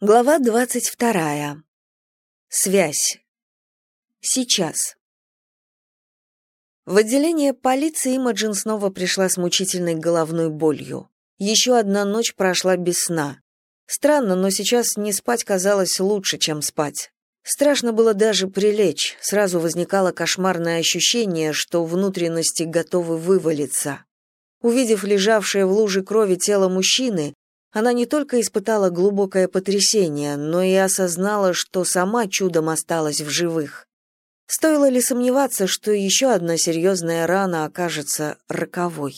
Глава двадцать вторая. Связь. Сейчас. В отделение полиции Имаджин снова пришла с мучительной головной болью. Еще одна ночь прошла без сна. Странно, но сейчас не спать казалось лучше, чем спать. Страшно было даже прилечь, сразу возникало кошмарное ощущение, что внутренности готовы вывалиться. Увидев лежавшее в луже крови тело мужчины, она не только испытала глубокое потрясение, но и осознала, что сама чудом осталась в живых. Стоило ли сомневаться, что еще одна серьезная рана окажется роковой?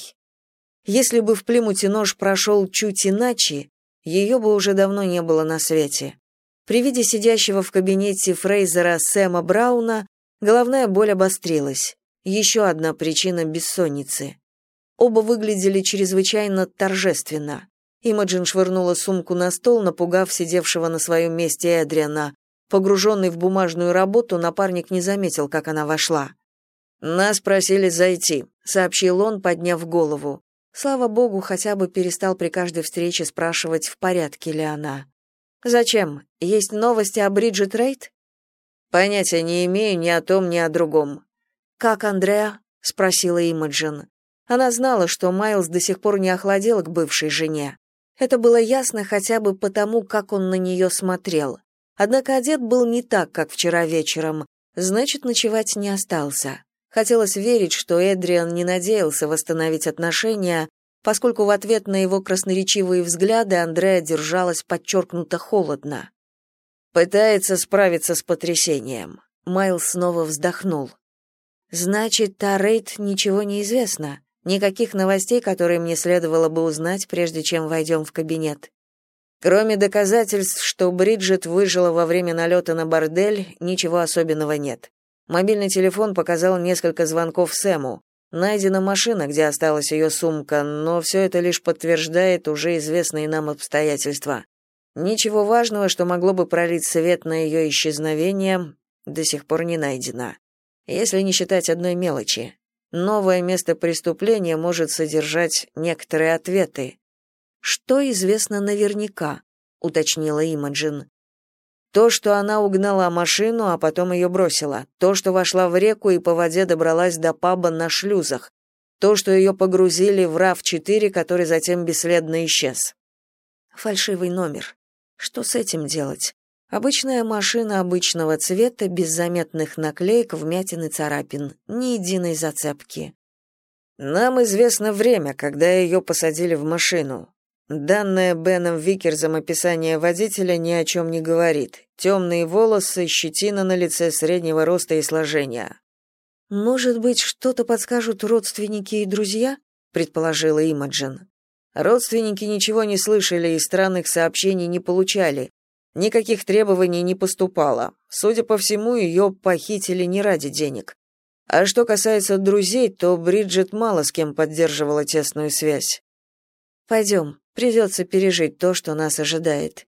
Если бы в Плимуте нож прошел чуть иначе, ее бы уже давно не было на свете. При виде сидящего в кабинете Фрейзера Сэма Брауна головная боль обострилась. Еще одна причина бессонницы. Оба выглядели чрезвычайно торжественно. Имаджин швырнула сумку на стол, напугав сидевшего на своем месте Эдриана. Погруженный в бумажную работу, напарник не заметил, как она вошла. «Нас просили зайти», — сообщил он, подняв голову. Слава богу, хотя бы перестал при каждой встрече спрашивать, в порядке ли она. «Зачем? Есть новости о Бриджит Рейд?» «Понятия не имею ни о том, ни о другом». «Как Андреа?» — спросила Имаджин. Она знала, что Майлз до сих пор не охладел к бывшей жене. Это было ясно хотя бы потому, как он на нее смотрел. Однако одет был не так, как вчера вечером, значит, ночевать не остался. Хотелось верить, что Эдриан не надеялся восстановить отношения, поскольку в ответ на его красноречивые взгляды Андреа держалась подчеркнуто холодно. Пытается справиться с потрясением. Майл снова вздохнул. Значит, о Рейд ничего не известно. Никаких новостей, которые мне следовало бы узнать, прежде чем войдем в кабинет. Кроме доказательств, что Бриджит выжила во время налета на бордель, ничего особенного нет. Мобильный телефон показал несколько звонков Сэму. Найдена машина, где осталась ее сумка, но все это лишь подтверждает уже известные нам обстоятельства. Ничего важного, что могло бы пролить свет на ее исчезновение, до сих пор не найдено. Если не считать одной мелочи новое место преступления может содержать некоторые ответы. Что известно наверняка, уточнила Имаджин. То, что она угнала машину, а потом ее бросила. То, что вошла в реку и по воде добралась до паба на шлюзах. То, что ее погрузили в РАВ-4, который затем бесследно исчез. Фальшивый номер. Что с этим делать? Обычная машина обычного цвета, без заметных наклеек, вмятин и царапин, ни единой зацепки. Нам известно время, когда ее посадили в машину. Данное Беном Викерзом описание водителя ни о чем не говорит. Темные волосы, щетина на лице среднего роста и сложения. Может быть, что-то подскажут родственники и друзья? предположила Имаджин. Родственники ничего не слышали и странных сообщений не получали, Никаких требований не поступало. Судя по всему, ее похитили не ради денег. А что касается друзей, то Бриджит мало с кем поддерживала тесную связь. «Пойдем, придется пережить то, что нас ожидает».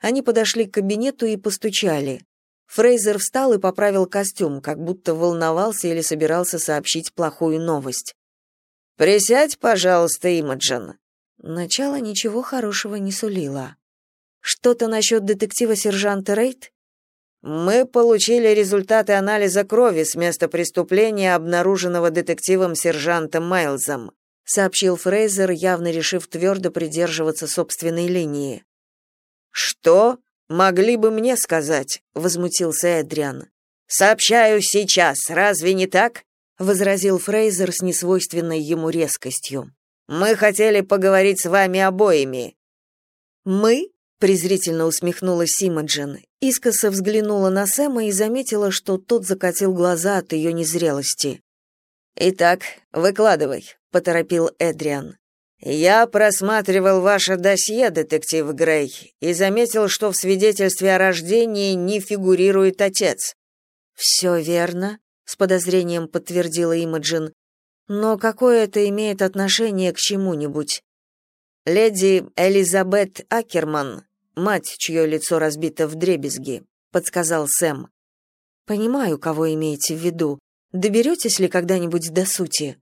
Они подошли к кабинету и постучали. Фрейзер встал и поправил костюм, как будто волновался или собирался сообщить плохую новость. «Присядь, пожалуйста, Имаджин». Начало ничего хорошего не сулило. Что-то насчет детектива-сержанта Рейд? Мы получили результаты анализа крови с места преступления, обнаруженного детективом-сержантом Майлзом, сообщил Фрейзер, явно решив твердо придерживаться собственной линии. Что? Могли бы мне сказать, возмутился Эдриан. Сообщаю сейчас, разве не так? возразил Фрейзер с несвойственной ему резкостью. Мы хотели поговорить с вами обоими. Мы? Презрительно усмехнулась Имаджин, искоса взглянула на Сэма и заметила, что тот закатил глаза от ее незрелости. «Итак, выкладывай», — поторопил Эдриан. «Я просматривал ваше досье, детектив Грей, и заметил, что в свидетельстве о рождении не фигурирует отец». «Все верно», — с подозрением подтвердила Имаджин. «Но какое это имеет отношение к чему-нибудь?» Леди Элизабет Акерман, мать, чье лицо разбито в дребезги, подсказал Сэм. Понимаю, кого имеете в виду. Доберетесь ли когда-нибудь до сути?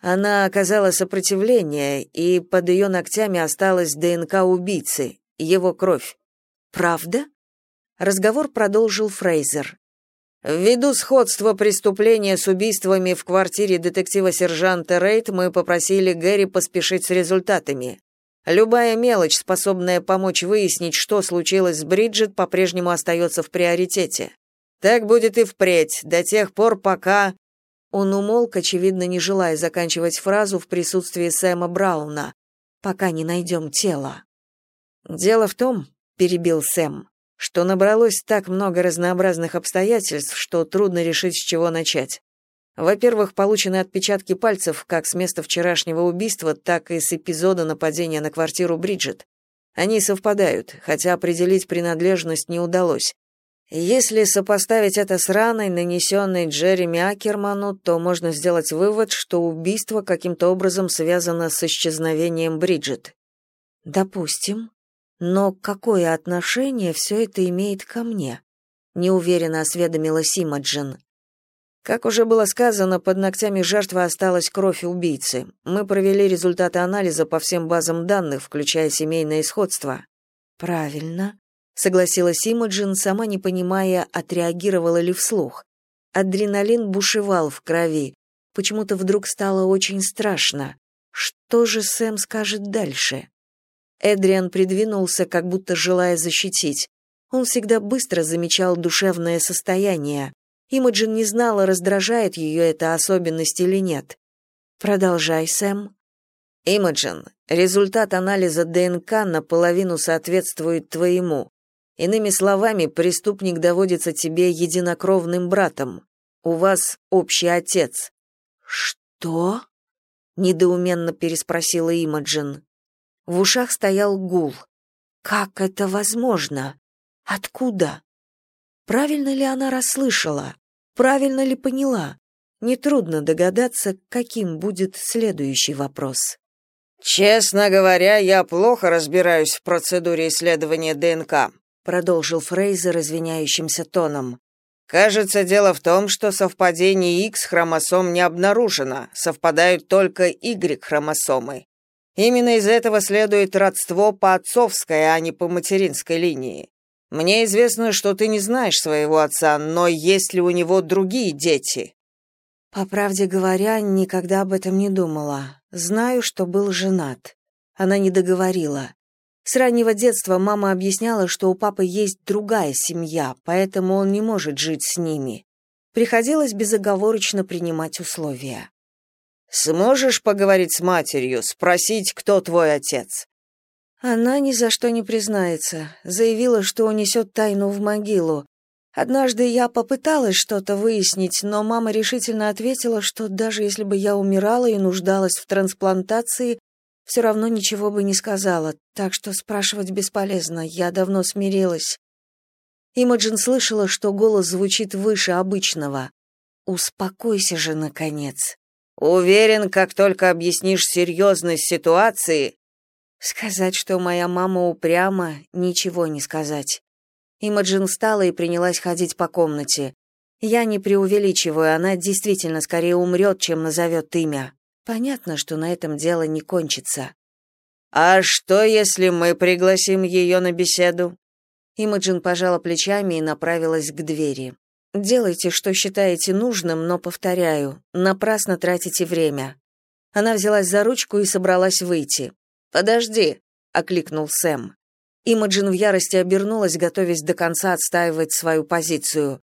Она оказала сопротивление, и под ее ногтями осталась ДНК убийцы, его кровь. Правда? Разговор продолжил Фрейзер. Ввиду сходства преступления с убийствами в квартире детектива-сержанта Рейд, мы попросили Гэри поспешить с результатами. Любая мелочь, способная помочь выяснить, что случилось с Бриджит, по-прежнему остается в приоритете. Так будет и впредь, до тех пор, пока Он умолк, очевидно, не желая заканчивать фразу в присутствии Сэма Брауна, пока не найдем тело. Дело в том, перебил Сэм, что набралось так много разнообразных обстоятельств, что трудно решить, с чего начать. Во-первых, получены отпечатки пальцев как с места вчерашнего убийства, так и с эпизода нападения на квартиру Бриджит. Они совпадают, хотя определить принадлежность не удалось. Если сопоставить это с раной, нанесенной Джереми Акерману, то можно сделать вывод, что убийство каким-то образом связано с исчезновением Бриджит. Допустим. Но какое отношение все это имеет ко мне? Неуверенно осведомилась Имаджин. Как уже было сказано, под ногтями жертвы осталась кровь убийцы. Мы провели результаты анализа по всем базам данных, включая семейное сходство. Правильно, согласилась Имаджин, сама не понимая, отреагировала ли вслух. Адреналин бушевал в крови. Почему-то вдруг стало очень страшно. Что же Сэм скажет дальше? Эдриан придвинулся, как будто желая защитить. Он всегда быстро замечал душевное состояние. Имаджин не знала, раздражает ее эта особенность или нет. «Продолжай, Сэм». «Имаджин, результат анализа ДНК наполовину соответствует твоему. Иными словами, преступник доводится тебе единокровным братом. У вас общий отец». «Что?» — недоуменно переспросила Имаджин. В ушах стоял гул. Как это возможно? Откуда? Правильно ли она расслышала? Правильно ли поняла? Нетрудно догадаться, каким будет следующий вопрос. Честно говоря, я плохо разбираюсь в процедуре исследования ДНК, продолжил Фрейзер извиняющимся тоном. Кажется, дело в том, что совпадений X хромосом не обнаружено, совпадают только Y хромосомы. Именно из этого следует родство по отцовской, а не по материнской линии. Мне известно, что ты не знаешь своего отца, но есть ли у него другие дети? По правде говоря, никогда об этом не думала. Знаю, что был женат. Она не договорила. С раннего детства мама объясняла, что у папы есть другая семья, поэтому он не может жить с ними. Приходилось безоговорочно принимать условия. Сможешь поговорить с матерью, спросить, кто твой отец? Она ни за что не признается, заявила, что унесет тайну в могилу. Однажды я попыталась что-то выяснить, но мама решительно ответила, что даже если бы я умирала и нуждалась в трансплантации, все равно ничего бы не сказала, так что спрашивать бесполезно, я давно смирилась. Имаджин слышала, что голос звучит выше обычного. «Успокойся же, наконец». Уверен, как только объяснишь серьезность ситуации, сказать, что моя мама упряма, ничего не сказать. Имаджин встала и принялась ходить по комнате. Я не преувеличиваю, она действительно скорее умрет, чем назовет имя. Понятно, что на этом дело не кончится. А что, если мы пригласим ее на беседу? Имаджин пожала плечами и направилась к двери. Делайте, что считаете нужным, но повторяю, напрасно тратите время. Она взялась за ручку и собралась выйти. Подожди, окликнул Сэм. Имаджин в ярости обернулась, готовясь до конца отстаивать свою позицию.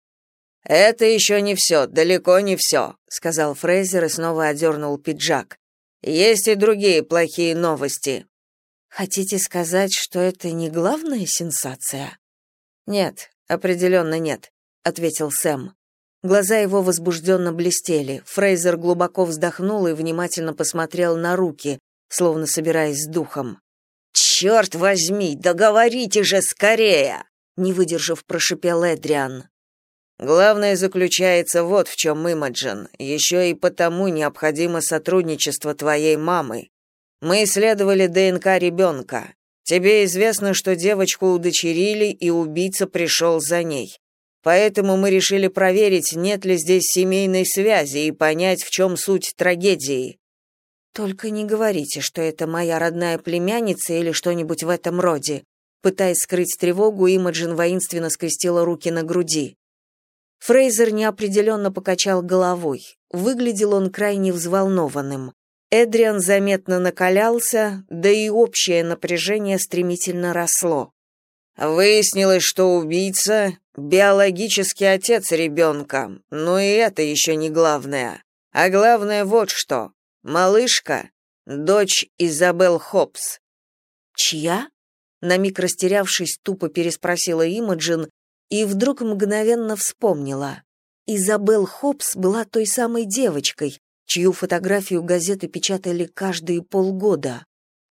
Это еще не все, далеко не все», — сказал Фрейзер и снова одернул пиджак. Есть и другие плохие новости. Хотите сказать, что это не главная сенсация? Нет, определенно нет ответил Сэм. Глаза его возбужденно блестели. Фрейзер глубоко вздохнул и внимательно посмотрел на руки, словно собираясь с духом. «Черт возьми, договорите же скорее!» не выдержав, прошипел Эдриан. Главное заключается вот в чем, Имаджин. Еще и потому необходимо сотрудничество твоей мамы. Мы исследовали ДНК ребенка. Тебе известно, что девочку удочерили, и убийца пришел за ней. Поэтому мы решили проверить, нет ли здесь семейной связи и понять, в чем суть трагедии. Только не говорите, что это моя родная племянница или что-нибудь в этом роде, Пытаясь скрыть тревогу, Имаджин воинственно скрестила руки на груди. Фрейзер неопределенно покачал головой. Выглядел он крайне взволнованным. Эдриан заметно накалялся, да и общее напряжение стремительно росло. Выяснилось, что убийца — биологический отец ребенка, но и это еще не главное. А главное вот что. Малышка — дочь Изабел Хопс. «Чья?» На миг растерявшись, тупо переспросила Имаджин и вдруг мгновенно вспомнила. Изабел Хопс была той самой девочкой, чью фотографию газеты печатали каждые полгода.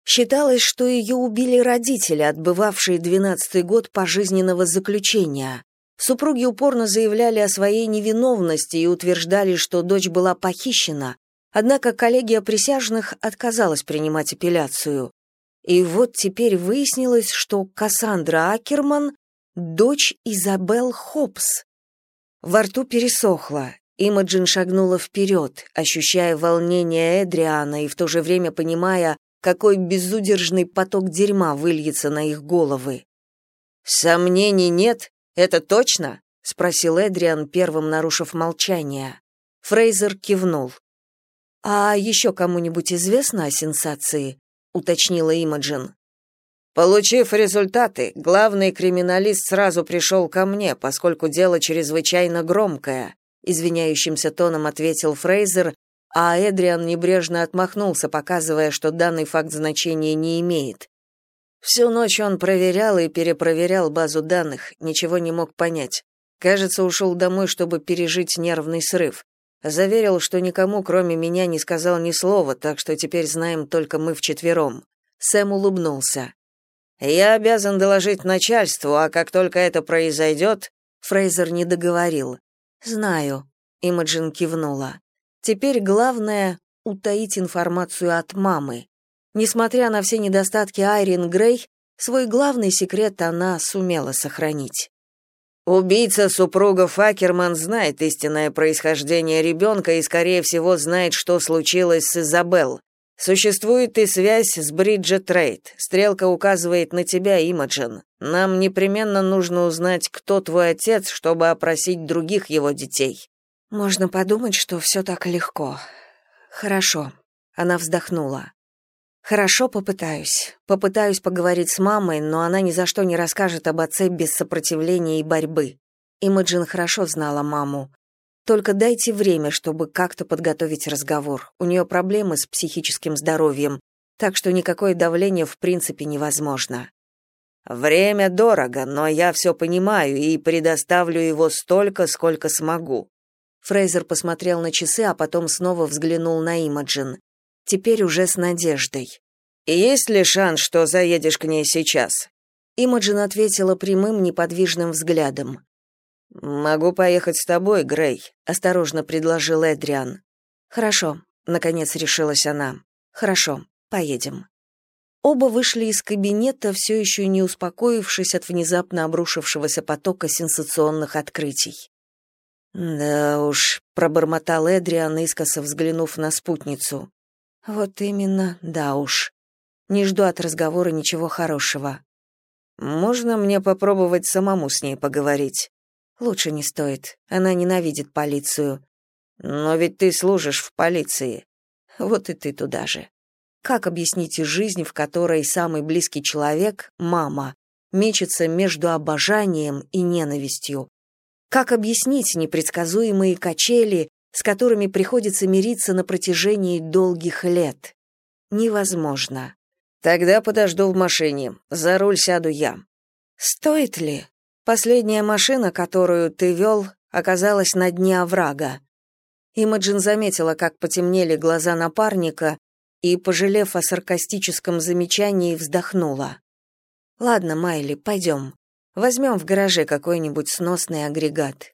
Считалось, что ее убили родители, отбывавшие двенадцатый год пожизненного заключения. Супруги упорно заявляли о своей невиновности и утверждали, что дочь была похищена, однако коллегия присяжных отказалась принимать апелляцию. И вот теперь выяснилось, что Кассандра Акерман — дочь Изабел Хопс. Во рту пересохло, Имаджин шагнула вперед, ощущая волнение Эдриана и в то же время понимая, какой безудержный поток дерьма выльется на их головы. «Сомнений нет? Это точно?» — спросил Эдриан, первым нарушив молчание. Фрейзер кивнул. «А еще кому-нибудь известно о сенсации?» — уточнила Имаджин. Получив результаты, главный криминалист сразу пришел ко мне, поскольку дело чрезвычайно громкое извиняющимся тоном ответил Фрейзер, а Эдриан небрежно отмахнулся, показывая, что данный факт значения не имеет. Всю ночь он проверял и перепроверял базу данных, ничего не мог понять. Кажется, ушел домой, чтобы пережить нервный срыв. Заверил, что никому, кроме меня, не сказал ни слова, так что теперь знаем только мы вчетвером. Сэм улыбнулся. «Я обязан доложить начальству, а как только это произойдет...» Фрейзер не договорил. «Знаю», — Имаджин кивнула. «Теперь главное — утаить информацию от мамы. Несмотря на все недостатки Айрин Грей, свой главный секрет она сумела сохранить». Убийца супруга Факерман знает истинное происхождение ребенка и, скорее всего, знает, что случилось с Изабелл. Существует и связь с Бриджет Рейд. Стрелка указывает на тебя, Имаджин. Нам непременно нужно узнать, кто твой отец, чтобы опросить других его детей. Можно подумать, что все так легко. Хорошо. Она вздохнула. Хорошо, попытаюсь. Попытаюсь поговорить с мамой, но она ни за что не расскажет об отце без сопротивления и борьбы. Имаджин хорошо знала маму. Только дайте время, чтобы как-то подготовить разговор. У нее проблемы с психическим здоровьем, так что никакое давление в принципе невозможно. Время дорого, но я все понимаю и предоставлю его столько, сколько смогу. Фрейзер посмотрел на часы, а потом снова взглянул на Имаджин. Теперь уже с надеждой. «Есть ли шанс, что заедешь к ней сейчас?» Имаджин ответила прямым, неподвижным взглядом. Могу поехать с тобой, Грей, осторожно предложил Эдриан. Хорошо, наконец решилась она. Хорошо, поедем. Оба вышли из кабинета, все еще не успокоившись от внезапно обрушившегося потока сенсационных открытий. «Да уж», — пробормотал Эдриан, искоса взглянув на спутницу. «Вот именно, да уж. Не жду от разговора ничего хорошего». «Можно мне попробовать самому с ней поговорить?» Лучше не стоит. Она ненавидит полицию. Но ведь ты служишь в полиции. Вот и ты туда же. Как объясните жизнь, в которой самый близкий человек, мама, мечется между обожанием и ненавистью? Как объяснить непредсказуемые качели, с которыми приходится мириться на протяжении долгих лет? Невозможно. Тогда подожду в машине. За руль сяду я. Стоит ли? Последняя машина, которую ты вел, оказалась на дне оврага. Имаджин заметила, как потемнели глаза напарника, и, пожалев о саркастическом замечании, вздохнула. «Ладно, Майли, пойдем. Возьмем в гараже какой-нибудь сносный агрегат.